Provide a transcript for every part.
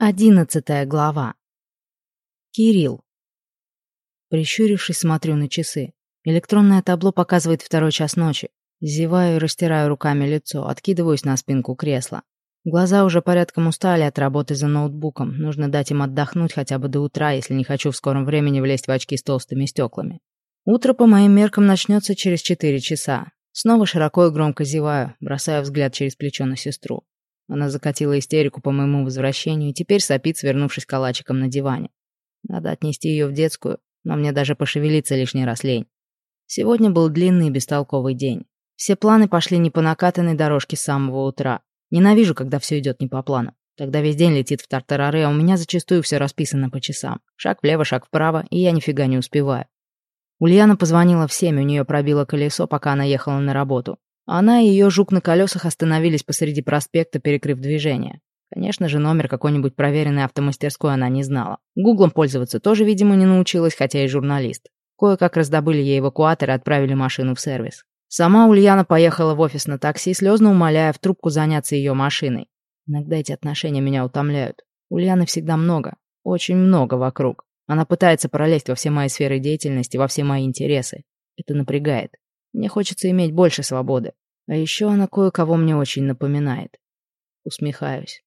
Одиннадцатая глава. Кирилл. Прищурившись, смотрю на часы. Электронное табло показывает второй час ночи. Зеваю и растираю руками лицо, откидываюсь на спинку кресла. Глаза уже порядком устали от работы за ноутбуком. Нужно дать им отдохнуть хотя бы до утра, если не хочу в скором времени влезть в очки с толстыми стеклами. Утро по моим меркам начнется через четыре часа. Снова широко и громко зеваю, бросаю взгляд через плечо на сестру. Она закатила истерику по моему возвращению и теперь сопит, свернувшись калачиком на диване. Надо отнести ее в детскую, но мне даже пошевелиться лишний раз лень. Сегодня был длинный и бестолковый день. Все планы пошли не по накатанной дорожке с самого утра. Ненавижу, когда все идет не по плану. Тогда весь день летит в тартарары, а у меня зачастую все расписано по часам. Шаг влево, шаг вправо, и я нифига не успеваю. Ульяна позвонила в семь, у нее пробило колесо, пока она ехала на работу. Она и ее жук на колесах остановились посреди проспекта, перекрыв движение. Конечно же, номер какой-нибудь проверенной автомастерской она не знала. Гуглом пользоваться тоже, видимо, не научилась, хотя и журналист. Кое-как раздобыли ей эвакуатор и отправили машину в сервис. Сама Ульяна поехала в офис на такси, слезно умоляя в трубку заняться ее машиной. Иногда эти отношения меня утомляют. Ульяны всегда много, очень много вокруг. Она пытается пролезть во все мои сферы деятельности, во все мои интересы. Это напрягает. Мне хочется иметь больше свободы. А еще она кое-кого мне очень напоминает. Усмехаюсь.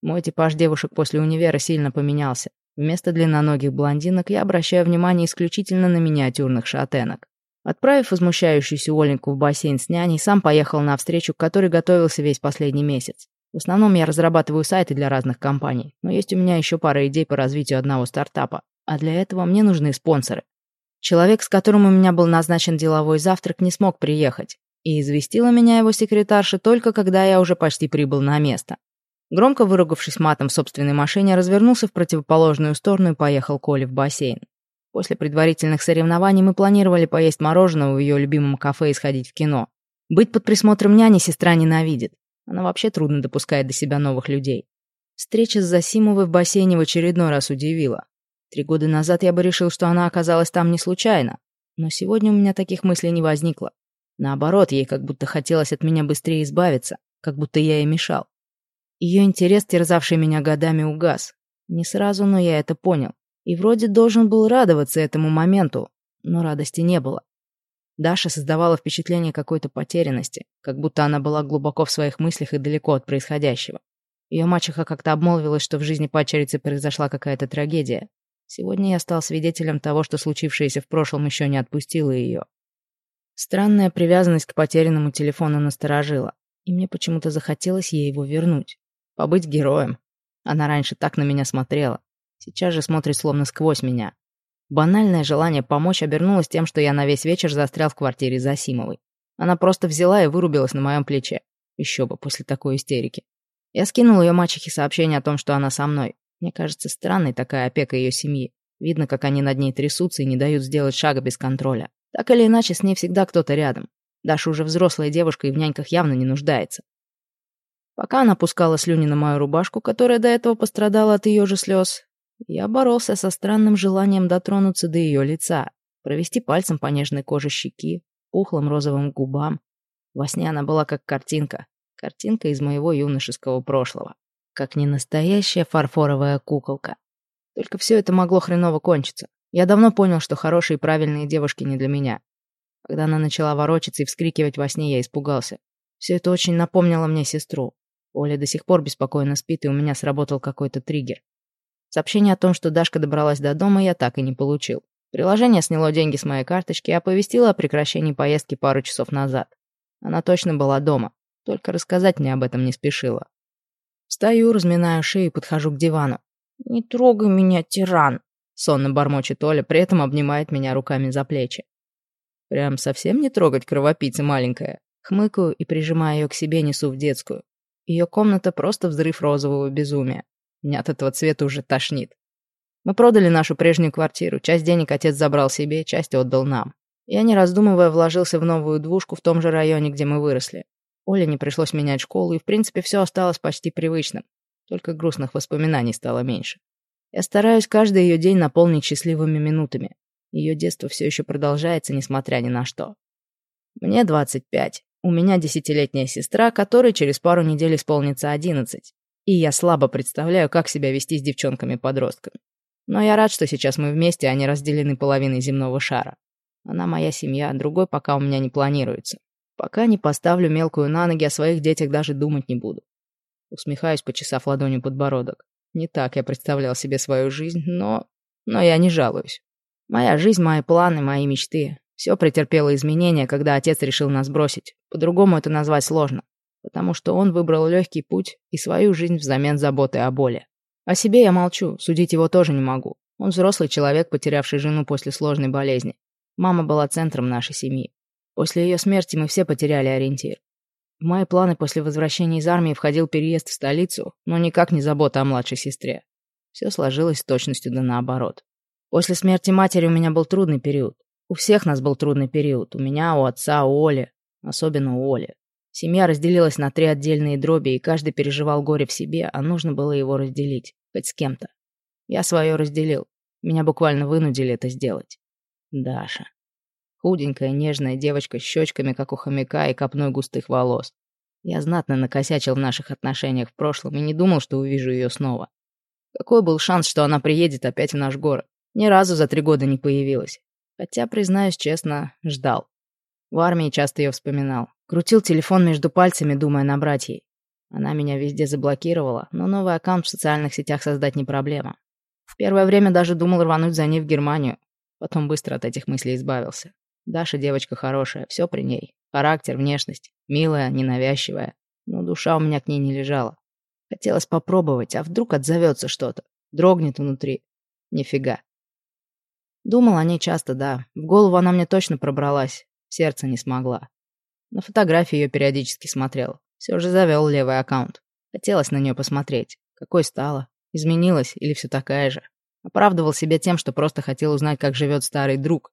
Мой типаж девушек после универа сильно поменялся. Вместо длинноногих блондинок я обращаю внимание исключительно на миниатюрных шатенок. Отправив возмущающуюся Оленьку в бассейн с няней, сам поехал на встречу, к которой готовился весь последний месяц. В основном я разрабатываю сайты для разных компаний, но есть у меня еще пара идей по развитию одного стартапа. А для этого мне нужны спонсоры. Человек, с которым у меня был назначен деловой завтрак, не смог приехать, и известила меня его секретарша только когда я уже почти прибыл на место. Громко выругавшись матом в собственной машине, развернулся в противоположную сторону и поехал к Оле в бассейн. После предварительных соревнований мы планировали поесть мороженого в ее любимом кафе и сходить в кино. Быть под присмотром няни сестра ненавидит. Она вообще трудно допускает до себя новых людей. Встреча с Засимовой в бассейне в очередной раз удивила. Три года назад я бы решил, что она оказалась там не случайно. Но сегодня у меня таких мыслей не возникло. Наоборот, ей как будто хотелось от меня быстрее избавиться, как будто я ей мешал. Ее интерес, терзавший меня годами, угас. Не сразу, но я это понял. И вроде должен был радоваться этому моменту, но радости не было. Даша создавала впечатление какой-то потерянности, как будто она была глубоко в своих мыслях и далеко от происходящего. Ее мачеха как-то обмолвилась, что в жизни падчерицы произошла какая-то трагедия, Сегодня я стал свидетелем того, что случившееся в прошлом еще не отпустило ее. Странная привязанность к потерянному телефону насторожила, и мне почему-то захотелось ей его вернуть. Побыть героем. Она раньше так на меня смотрела. Сейчас же смотрит словно сквозь меня. Банальное желание помочь обернулось тем, что я на весь вечер застрял в квартире Засимовой. Она просто взяла и вырубилась на моем плече. Еще бы после такой истерики. Я скинул ее мачехе сообщение о том, что она со мной. Мне кажется странной такая опека ее семьи. Видно, как они над ней трясутся и не дают сделать шага без контроля. Так или иначе, с ней всегда кто-то рядом. Даша уже взрослая девушка и в няньках явно не нуждается. Пока она пускала слюни на мою рубашку, которая до этого пострадала от ее же слез, я боролся со странным желанием дотронуться до ее лица, провести пальцем по нежной коже щеки, пухлым розовым губам. Во сне она была как картинка, картинка из моего юношеского прошлого как не настоящая фарфоровая куколка. Только все это могло хреново кончиться. Я давно понял, что хорошие и правильные девушки не для меня. Когда она начала ворочаться и вскрикивать во сне, я испугался. Все это очень напомнило мне сестру. Оля до сих пор беспокойно спит, и у меня сработал какой-то триггер. Сообщение о том, что Дашка добралась до дома, я так и не получил. Приложение сняло деньги с моей карточки и оповестило о прекращении поездки пару часов назад. Она точно была дома, только рассказать мне об этом не спешила. Стою, разминаю шею и подхожу к дивану. «Не трогай меня, тиран!» Сонно бормочет Оля, при этом обнимает меня руками за плечи. Прям совсем не трогать кровопийца маленькая. Хмыкаю и, прижимая ее к себе, несу в детскую. Ее комната просто взрыв розового безумия. Меня от этого цвета уже тошнит. Мы продали нашу прежнюю квартиру. Часть денег отец забрал себе, часть отдал нам. Я, не раздумывая, вложился в новую двушку в том же районе, где мы выросли. Оле не пришлось менять школу, и, в принципе, все осталось почти привычным. Только грустных воспоминаний стало меньше. Я стараюсь каждый ее день наполнить счастливыми минутами. Ее детство все еще продолжается, несмотря ни на что. Мне 25. У меня десятилетняя сестра, которой через пару недель исполнится 11. И я слабо представляю, как себя вести с девчонками-подростками. Но я рад, что сейчас мы вместе, а не разделены половиной земного шара. Она моя семья, другой пока у меня не планируется. Пока не поставлю мелкую на ноги, о своих детях даже думать не буду. Усмехаюсь, почесав ладонью подбородок. Не так я представлял себе свою жизнь, но... Но я не жалуюсь. Моя жизнь, мои планы, мои мечты. Все претерпело изменения, когда отец решил нас бросить. По-другому это назвать сложно. Потому что он выбрал легкий путь и свою жизнь взамен заботы о боли. О себе я молчу, судить его тоже не могу. Он взрослый человек, потерявший жену после сложной болезни. Мама была центром нашей семьи. После ее смерти мы все потеряли ориентир. В мои планы после возвращения из армии входил переезд в столицу, но никак не забота о младшей сестре. Все сложилось с точностью да наоборот. После смерти матери у меня был трудный период. У всех нас был трудный период. У меня, у отца, у Оли. Особенно у Оли. Семья разделилась на три отдельные дроби, и каждый переживал горе в себе, а нужно было его разделить. Хоть с кем-то. Я свое разделил. Меня буквально вынудили это сделать. Даша. Худенькая, нежная девочка с щечками, как у хомяка, и копной густых волос. Я знатно накосячил в наших отношениях в прошлом и не думал, что увижу ее снова. Какой был шанс, что она приедет опять в наш город? Ни разу за три года не появилась. Хотя, признаюсь честно, ждал. В армии часто ее вспоминал. Крутил телефон между пальцами, думая набрать ей. Она меня везде заблокировала, но новый аккаунт в социальных сетях создать не проблема. В первое время даже думал рвануть за ней в Германию. Потом быстро от этих мыслей избавился. Даша девочка хорошая, все при ней. Характер, внешность. Милая, ненавязчивая. Но душа у меня к ней не лежала. Хотелось попробовать, а вдруг отзовется что-то. Дрогнет внутри. Нифига. Думал о ней часто, да. В голову она мне точно пробралась. Сердце не смогла. На фотографии ее периодически смотрел. Все же завел левый аккаунт. Хотелось на нее посмотреть. Какой стала? Изменилась или все такая же? Оправдывал себя тем, что просто хотел узнать, как живет старый друг.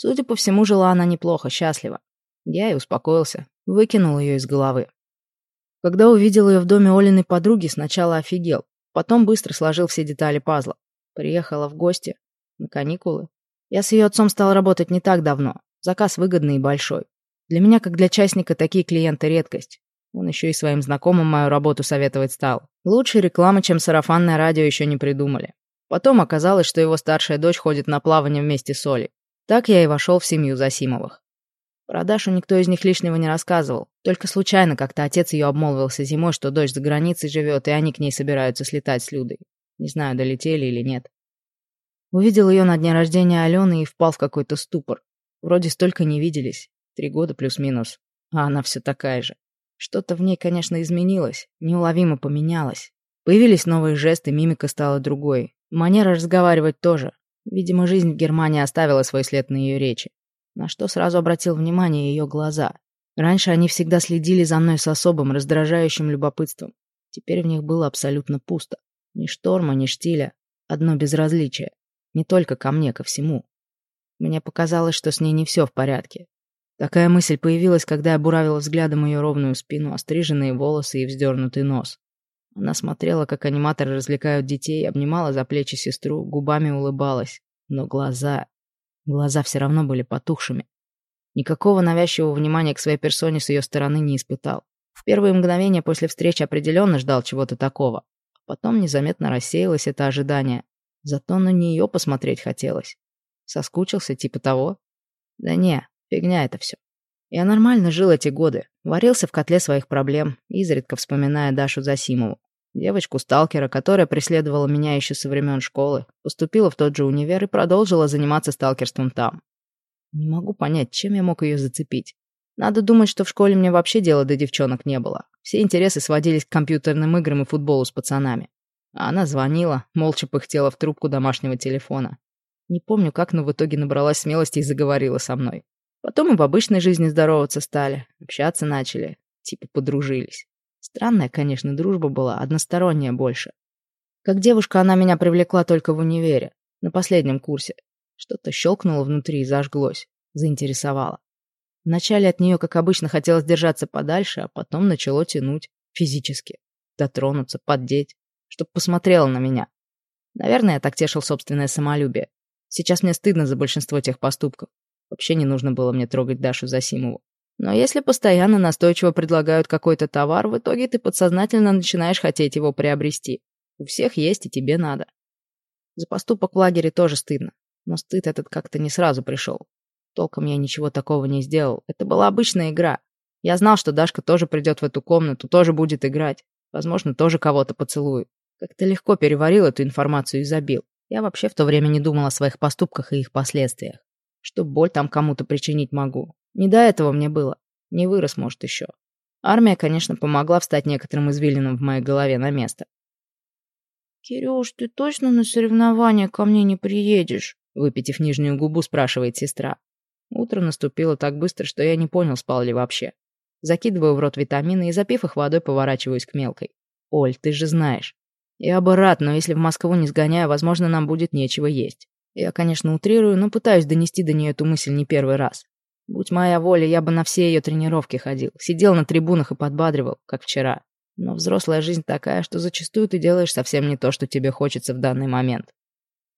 Судя по всему, жила она неплохо, счастлива. Я и успокоился, выкинул ее из головы. Когда увидел ее в доме Олиной подруги, сначала офигел, потом быстро сложил все детали пазла. Приехала в гости, на каникулы. Я с ее отцом стал работать не так давно, заказ выгодный и большой. Для меня, как для частника, такие клиенты редкость. Он еще и своим знакомым мою работу советовать стал. Лучше рекламы, чем сарафанное радио, еще не придумали. Потом оказалось, что его старшая дочь ходит на плавание вместе с Олей. Так я и вошел в семью Засимовых. Про Дашу никто из них лишнего не рассказывал. Только случайно как-то отец ее обмолвился зимой, что дочь за границей живет, и они к ней собираются слетать с Людой. Не знаю, долетели или нет. Увидел ее на дне рождения Алены и впал в какой-то ступор. Вроде столько не виделись. Три года плюс-минус. А она все такая же. Что-то в ней, конечно, изменилось. Неуловимо поменялось. Появились новые жесты, мимика стала другой. Манера разговаривать тоже. Видимо, жизнь в Германии оставила свой след на ее речи. На что сразу обратил внимание ее глаза. Раньше они всегда следили за мной с особым, раздражающим любопытством. Теперь в них было абсолютно пусто. Ни шторма, ни штиля. Одно безразличие. Не только ко мне, ко всему. Мне показалось, что с ней не все в порядке. Такая мысль появилась, когда я буравил взглядом ее ровную спину, остриженные волосы и вздернутый нос. Она смотрела, как аниматоры развлекают детей, обнимала за плечи сестру, губами улыбалась. Но глаза... Глаза все равно были потухшими. Никакого навязчивого внимания к своей персоне с ее стороны не испытал. В первые мгновения после встречи определенно ждал чего-то такого. А потом незаметно рассеялось это ожидание. Зато на нее посмотреть хотелось. Соскучился типа того? Да не, фигня это все. Я нормально жил эти годы, варился в котле своих проблем, изредка вспоминая Дашу Засимову. Девочку-сталкера, которая преследовала меня еще со времен школы, поступила в тот же универ и продолжила заниматься сталкерством там. Не могу понять, чем я мог ее зацепить. Надо думать, что в школе мне вообще дела до девчонок не было. Все интересы сводились к компьютерным играм и футболу с пацанами. А она звонила, молча пыхтела в трубку домашнего телефона. Не помню как, но в итоге набралась смелости и заговорила со мной. Потом и в обычной жизни здороваться стали, общаться начали, типа подружились. Странная, конечно, дружба была, односторонняя больше. Как девушка она меня привлекла только в универе, на последнем курсе. Что-то щелкнуло внутри и зажглось, заинтересовало. Вначале от нее, как обычно, хотелось держаться подальше, а потом начало тянуть физически. Дотронуться, поддеть, чтоб посмотрела на меня. Наверное, я так тешил собственное самолюбие. Сейчас мне стыдно за большинство тех поступков. Вообще не нужно было мне трогать Дашу Засимову. Но если постоянно настойчиво предлагают какой-то товар, в итоге ты подсознательно начинаешь хотеть его приобрести. У всех есть, и тебе надо. За поступок в лагере тоже стыдно. Но стыд этот как-то не сразу пришел. Толком я ничего такого не сделал. Это была обычная игра. Я знал, что Дашка тоже придет в эту комнату, тоже будет играть. Возможно, тоже кого-то поцелует. Как-то легко переварил эту информацию и забил. Я вообще в то время не думал о своих поступках и их последствиях. Что боль там кому-то причинить могу. Не до этого мне было. Не вырос, может, еще. Армия, конечно, помогла встать некоторым извилинам в моей голове на место. «Кирюш, ты точно на соревнования ко мне не приедешь?» Выпитив нижнюю губу, спрашивает сестра. Утро наступило так быстро, что я не понял, спал ли вообще. Закидываю в рот витамины и, запив их водой, поворачиваюсь к мелкой. «Оль, ты же знаешь. Я бы рад, но если в Москву не сгоняю, возможно, нам будет нечего есть. Я, конечно, утрирую, но пытаюсь донести до нее эту мысль не первый раз. Будь моя воля, я бы на все ее тренировки ходил, сидел на трибунах и подбадривал, как вчера. Но взрослая жизнь такая, что зачастую ты делаешь совсем не то, что тебе хочется в данный момент.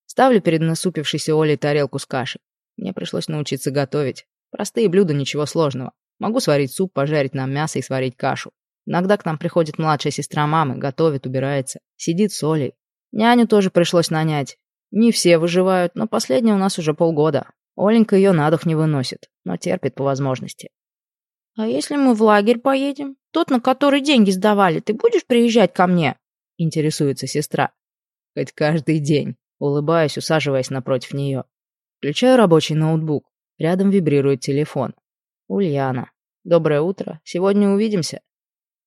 Ставлю перед насупившейся Олей тарелку с кашей. Мне пришлось научиться готовить. Простые блюда, ничего сложного. Могу сварить суп, пожарить нам мясо и сварить кашу. Иногда к нам приходит младшая сестра мамы, готовит, убирается. Сидит с Олей. Няню тоже пришлось нанять. Не все выживают, но последняя у нас уже полгода. Оленька ее на дух не выносит, но терпит по возможности. «А если мы в лагерь поедем? Тот, на который деньги сдавали, ты будешь приезжать ко мне?» Интересуется сестра. «Хоть каждый день», улыбаюсь, усаживаясь напротив нее. Включаю рабочий ноутбук. Рядом вибрирует телефон. Ульяна. «Доброе утро. Сегодня увидимся?»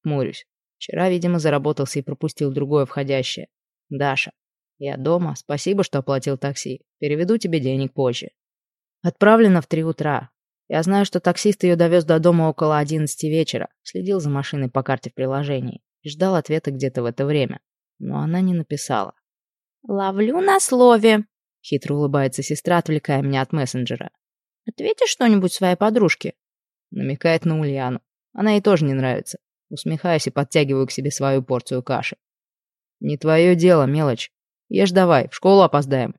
Хмурюсь. Вчера, видимо, заработался и пропустил другое входящее. Даша. Я дома. Спасибо, что оплатил такси. Переведу тебе денег позже. Отправлено в три утра. Я знаю, что таксист ее довез до дома около одиннадцати вечера. Следил за машиной по карте в приложении. И ждал ответа где-то в это время. Но она не написала. «Ловлю на слове», — хитро улыбается сестра, отвлекая меня от мессенджера. «Ответишь что-нибудь своей подружке?» Намекает на Ульяну. Она ей тоже не нравится. Усмехаюсь и подтягиваю к себе свою порцию каши. «Не твое дело, мелочь. Ешь давай, в школу опоздаем».